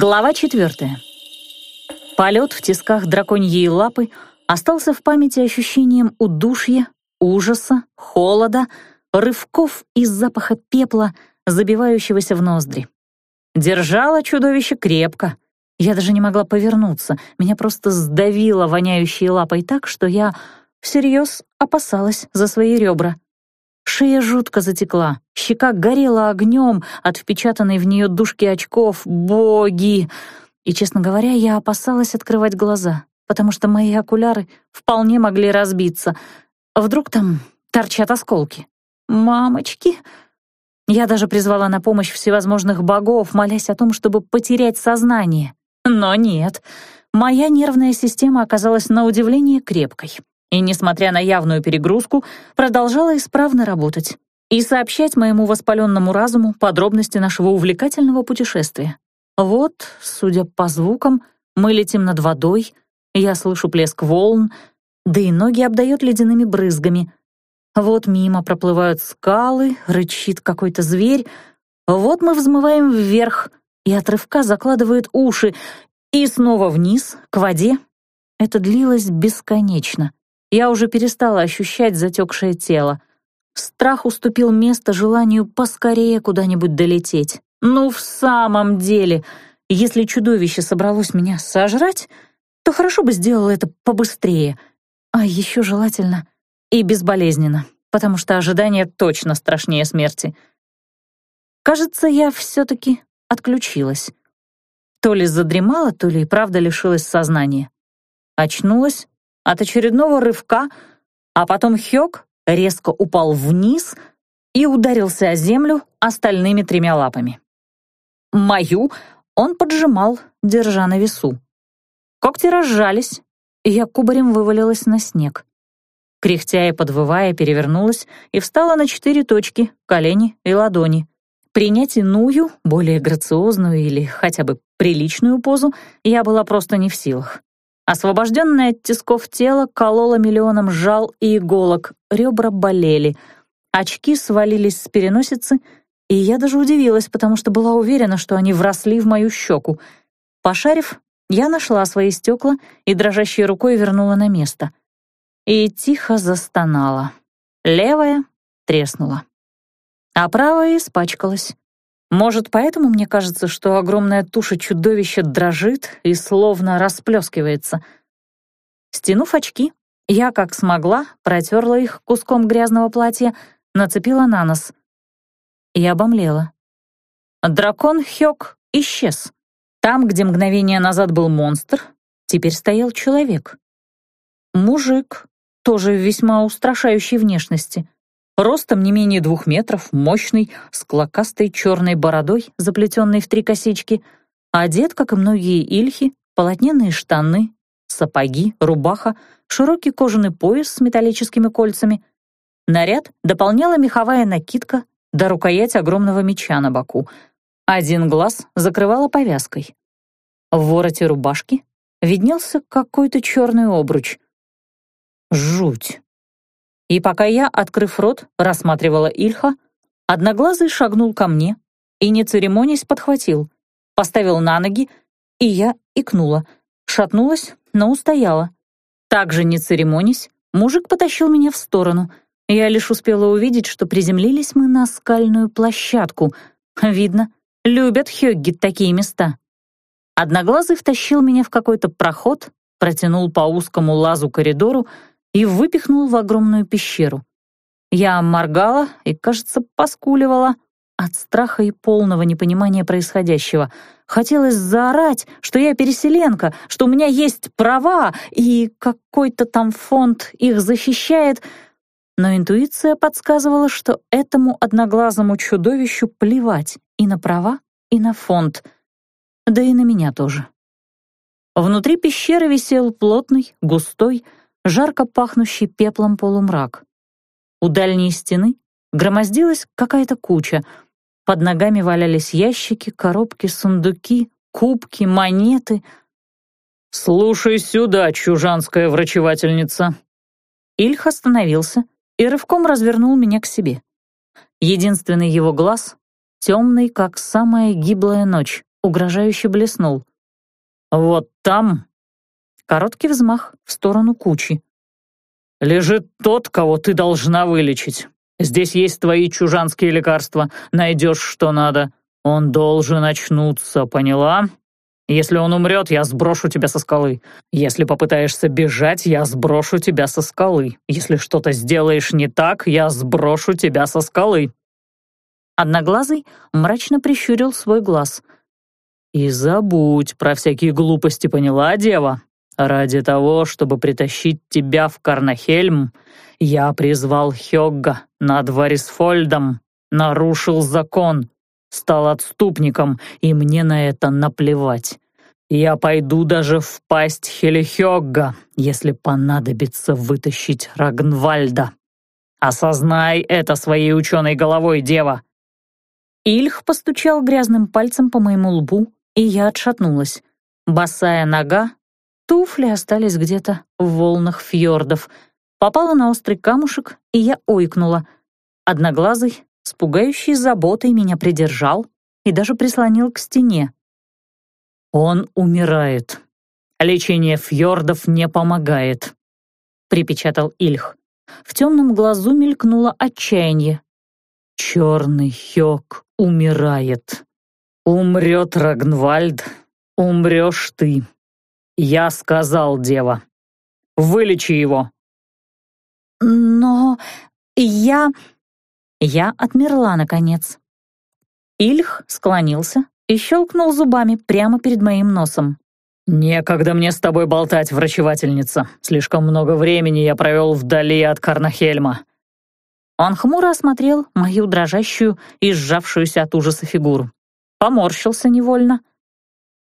Глава четвертая. Полет в тисках драконьей лапы остался в памяти ощущением удушья, ужаса, холода, рывков и запаха пепла, забивающегося в ноздри. Держало чудовище крепко. Я даже не могла повернуться, меня просто сдавило воняющей лапой так, что я всерьез опасалась за свои ребра. Шея жутко затекла, щека горела огнем от впечатанной в нее дужки очков. Боги! И, честно говоря, я опасалась открывать глаза, потому что мои окуляры вполне могли разбиться. Вдруг там торчат осколки. «Мамочки!» Я даже призвала на помощь всевозможных богов, молясь о том, чтобы потерять сознание. Но нет, моя нервная система оказалась на удивление крепкой и, несмотря на явную перегрузку, продолжала исправно работать и сообщать моему воспаленному разуму подробности нашего увлекательного путешествия. Вот, судя по звукам, мы летим над водой, я слышу плеск волн, да и ноги обдает ледяными брызгами. Вот мимо проплывают скалы, рычит какой-то зверь. Вот мы взмываем вверх, и отрывка закладывает уши, и снова вниз, к воде. Это длилось бесконечно. Я уже перестала ощущать затекшее тело. Страх уступил место желанию поскорее куда-нибудь долететь. Ну, в самом деле, если чудовище собралось меня сожрать, то хорошо бы сделало это побыстрее. А еще желательно и безболезненно, потому что ожидание точно страшнее смерти. Кажется, я все-таки отключилась. То ли задремала, то ли и правда лишилась сознания. Очнулась от очередного рывка, а потом Хёк резко упал вниз и ударился о землю остальными тремя лапами. Мою он поджимал, держа на весу. Когти разжались, и я кубарем вывалилась на снег. Кряхтя и подвывая, перевернулась и встала на четыре точки, колени и ладони. Принять иную, более грациозную или хотя бы приличную позу я была просто не в силах. Освобожденное от тисков тело кололо миллионом жал и иголок, ребра болели, очки свалились с переносицы, и я даже удивилась, потому что была уверена, что они вросли в мою щеку. Пошарив, я нашла свои стекла и дрожащей рукой вернула на место. И тихо застонала. Левая треснула, а правая испачкалась. Может, поэтому мне кажется, что огромная туша чудовища дрожит и словно расплескивается. Стянув очки, я, как смогла, протерла их куском грязного платья, нацепила на нос. И обомлела. Дракон Хёк исчез. Там, где мгновение назад был монстр, теперь стоял человек. Мужик, тоже весьма устрашающей внешности — Ростом не менее двух метров, мощный, с клокастой черной бородой, заплетенной в три косички, одет, как и многие ильхи, полотняные штаны, сапоги, рубаха, широкий кожаный пояс с металлическими кольцами. Наряд дополняла меховая накидка до рукоять огромного меча на боку. Один глаз закрывала повязкой. В вороте рубашки виднелся какой-то черный обруч. Жуть. И пока я, открыв рот, рассматривала Ильха, одноглазый шагнул ко мне и, не церемонясь, подхватил, поставил на ноги, и я икнула, шатнулась, но устояла. Также, не церемонясь, мужик потащил меня в сторону. Я лишь успела увидеть, что приземлились мы на скальную площадку. Видно, любят Хёгги такие места. Одноглазый втащил меня в какой-то проход, протянул по узкому лазу коридору, и выпихнул в огромную пещеру. Я моргала и, кажется, поскуливала от страха и полного непонимания происходящего. Хотелось заорать, что я переселенка, что у меня есть права, и какой-то там фонд их защищает, но интуиция подсказывала, что этому одноглазому чудовищу плевать и на права, и на фонд, да и на меня тоже. Внутри пещеры висел плотный, густой, жарко пахнущий пеплом полумрак. У дальней стены громоздилась какая-то куча. Под ногами валялись ящики, коробки, сундуки, кубки, монеты. «Слушай сюда, чужанская врачевательница!» Ильх остановился и рывком развернул меня к себе. Единственный его глаз, темный, как самая гиблая ночь, угрожающе блеснул. «Вот там...» Короткий взмах в сторону кучи. «Лежит тот, кого ты должна вылечить. Здесь есть твои чужанские лекарства. Найдешь, что надо. Он должен очнуться, поняла? Если он умрет, я сброшу тебя со скалы. Если попытаешься бежать, я сброшу тебя со скалы. Если что-то сделаешь не так, я сброшу тебя со скалы». Одноглазый мрачно прищурил свой глаз. «И забудь про всякие глупости, поняла, дева? Ради того, чтобы притащить тебя в Карнахельм, я призвал Хёгга над Варисфольдом, нарушил закон, стал отступником, и мне на это наплевать. Я пойду даже в пасть Хелихёгга, если понадобится вытащить Рагнвальда. Осознай это своей ученой головой, дева!» Ильх постучал грязным пальцем по моему лбу, и я отшатнулась. Босая нога, туфли остались где-то в волнах фьордов. Попала на острый камушек, и я ойкнула. Одноглазый, с пугающей заботой меня придержал и даже прислонил к стене. «Он умирает. Лечение фьордов не помогает», — припечатал Ильх. В темном глазу мелькнуло отчаяние. «Черный Хёк умирает. Умрет Рагнвальд, умрешь ты. Я сказал, дева. Вылечи его. Но я... Я отмерла, наконец. Ильх склонился и щелкнул зубами прямо перед моим носом. «Некогда мне с тобой болтать, врачевательница. Слишком много времени я провел вдали от Карнахельма. Он хмуро осмотрел мою дрожащую и сжавшуюся от ужаса фигуру. Поморщился невольно.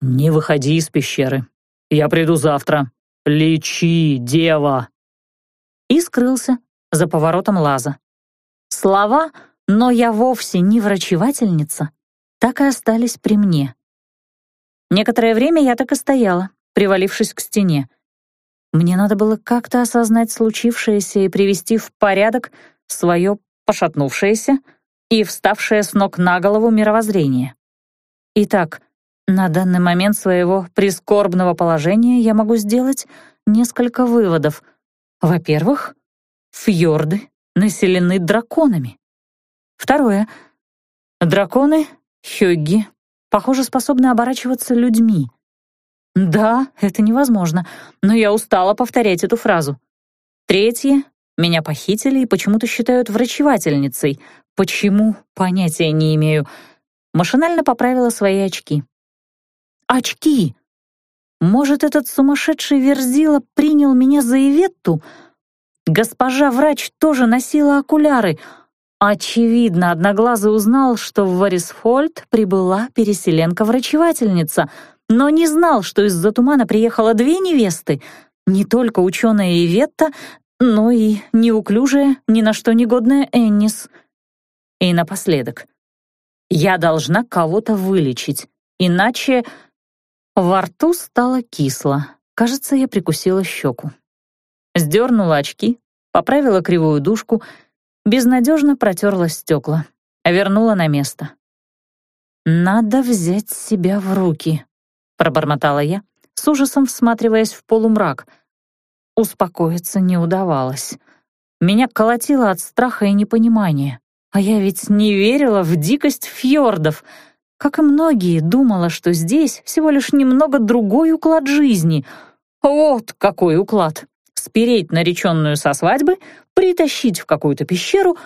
«Не выходи из пещеры. Я приду завтра. Лечи, дева!» И скрылся за поворотом лаза. Слова «но я вовсе не врачевательница» так и остались при мне. Некоторое время я так и стояла, привалившись к стене. Мне надо было как-то осознать случившееся и привести в порядок свое пошатнувшееся и вставшее с ног на голову мировоззрение. Итак, на данный момент своего прискорбного положения я могу сделать несколько выводов. Во-первых, фьорды населены драконами. Второе. Драконы, хёгги, похоже, способны оборачиваться людьми. Да, это невозможно, но я устала повторять эту фразу. Третье. Меня похитили и почему-то считают врачевательницей. Почему? Понятия не имею. Машинально поправила свои очки. Очки! Может, этот сумасшедший Верзила принял меня за Иветту? Госпожа врач тоже носила окуляры. Очевидно, Одноглазый узнал, что в Варисфольд прибыла переселенка-врачевательница, но не знал, что из-за тумана приехало две невесты — не только ученая Иветта, ну и неуклюжая, ни на что негодная Эннис. И напоследок. Я должна кого-то вылечить, иначе... Во рту стало кисло. Кажется, я прикусила щеку. Сдернула очки, поправила кривую дужку, безнадежно протерла стекла, вернула на место. «Надо взять себя в руки», — пробормотала я, с ужасом всматриваясь в полумрак — Успокоиться не удавалось. Меня колотило от страха и непонимания. А я ведь не верила в дикость фьордов. Как и многие, думала, что здесь всего лишь немного другой уклад жизни. Вот какой уклад! Спереть нареченную со свадьбы, притащить в какую-то пещеру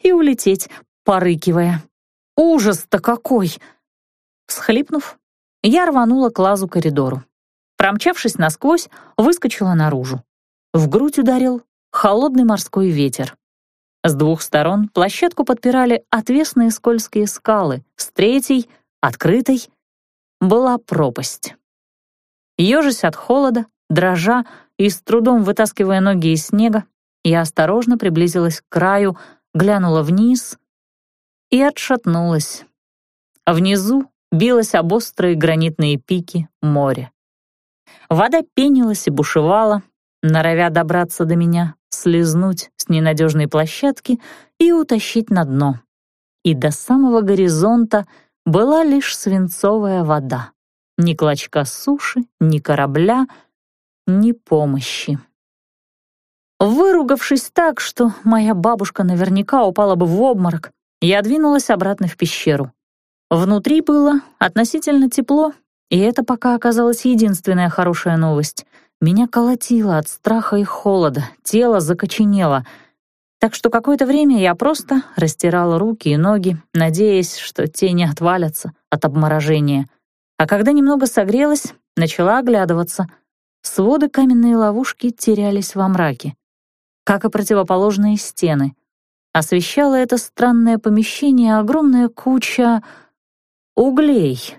и улететь, порыкивая. Ужас-то какой! Схлипнув, я рванула к лазу коридору. Промчавшись насквозь, выскочила наружу. В грудь ударил холодный морской ветер. С двух сторон площадку подпирали отвесные скользкие скалы, с третьей, открытой, была пропасть. Ёжась от холода, дрожа и с трудом вытаскивая ноги из снега, я осторожно приблизилась к краю, глянула вниз и отшатнулась. Внизу билось об острые гранитные пики море. Вода пенилась и бушевала, норовя добраться до меня, слезнуть с ненадежной площадки и утащить на дно. И до самого горизонта была лишь свинцовая вода. Ни клочка суши, ни корабля, ни помощи. Выругавшись так, что моя бабушка наверняка упала бы в обморок, я двинулась обратно в пещеру. Внутри было относительно тепло, и это пока оказалась единственная хорошая новость. Меня колотило от страха и холода, тело закоченело. Так что какое-то время я просто растирала руки и ноги, надеясь, что те не отвалятся от обморожения. А когда немного согрелась, начала оглядываться. Своды каменной ловушки терялись во мраке, как и противоположные стены. Освещало это странное помещение огромная куча углей.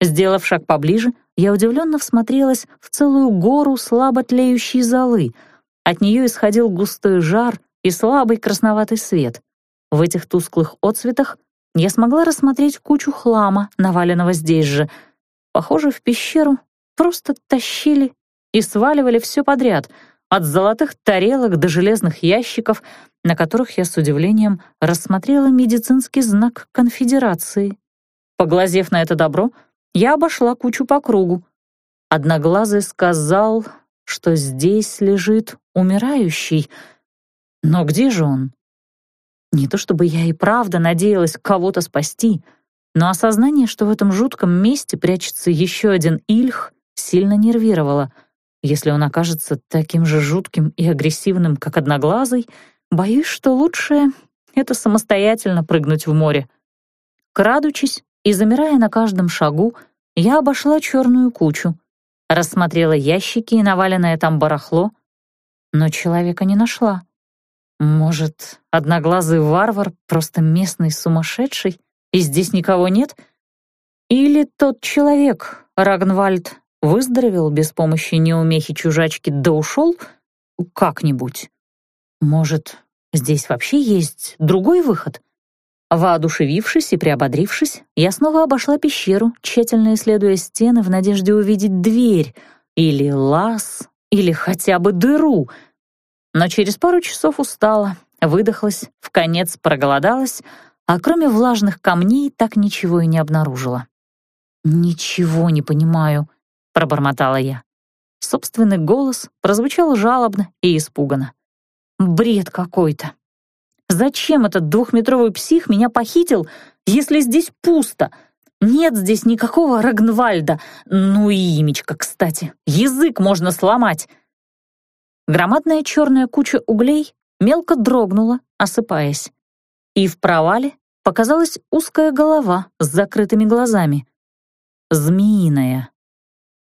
Сделав шаг поближе, я удивленно всмотрелась в целую гору слабо тлеющей золы. От нее исходил густой жар и слабый красноватый свет. В этих тусклых отцветах я смогла рассмотреть кучу хлама, наваленного здесь же. Похоже, в пещеру просто тащили и сваливали все подряд, от золотых тарелок до железных ящиков, на которых я с удивлением рассмотрела медицинский знак конфедерации. Поглазев на это добро, я обошла кучу по кругу. Одноглазый сказал, что здесь лежит умирающий. Но где же он? Не то чтобы я и правда надеялась кого-то спасти, но осознание, что в этом жутком месте прячется еще один Ильх, сильно нервировало. Если он окажется таким же жутким и агрессивным, как Одноглазый, боюсь, что лучше — это самостоятельно прыгнуть в море. Крадучись, и, замирая на каждом шагу, я обошла черную кучу, рассмотрела ящики и наваленное там барахло, но человека не нашла. Может, одноглазый варвар просто местный сумасшедший, и здесь никого нет? Или тот человек, Рагнвальд, выздоровел без помощи неумехи чужачки да ушел как-нибудь? Может, здесь вообще есть другой выход? Воодушевившись и приободрившись, я снова обошла пещеру, тщательно исследуя стены в надежде увидеть дверь или лаз, или хотя бы дыру. Но через пару часов устала, выдохлась, в конец проголодалась, а кроме влажных камней так ничего и не обнаружила. «Ничего не понимаю», — пробормотала я. Собственный голос прозвучал жалобно и испуганно. «Бред какой-то». Зачем этот двухметровый псих меня похитил, если здесь пусто? Нет здесь никакого Рагнвальда. Ну и имечко, кстати. Язык можно сломать. Громадная черная куча углей мелко дрогнула, осыпаясь. И в провале показалась узкая голова с закрытыми глазами. Змеиная.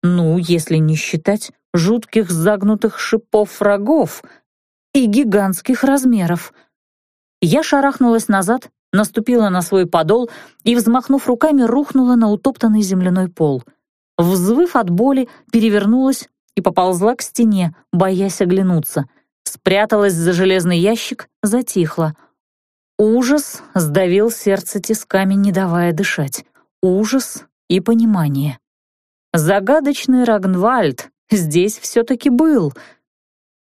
Ну, если не считать жутких загнутых шипов рогов и гигантских размеров — я шарахнулась назад, наступила на свой подол и, взмахнув руками, рухнула на утоптанный земляной пол. Взвыв от боли, перевернулась и поползла к стене, боясь оглянуться. Спряталась за железный ящик, затихла. Ужас сдавил сердце тисками, не давая дышать. Ужас и понимание. Загадочный Рагнвальд здесь все-таки был.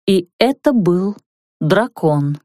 И это был дракон.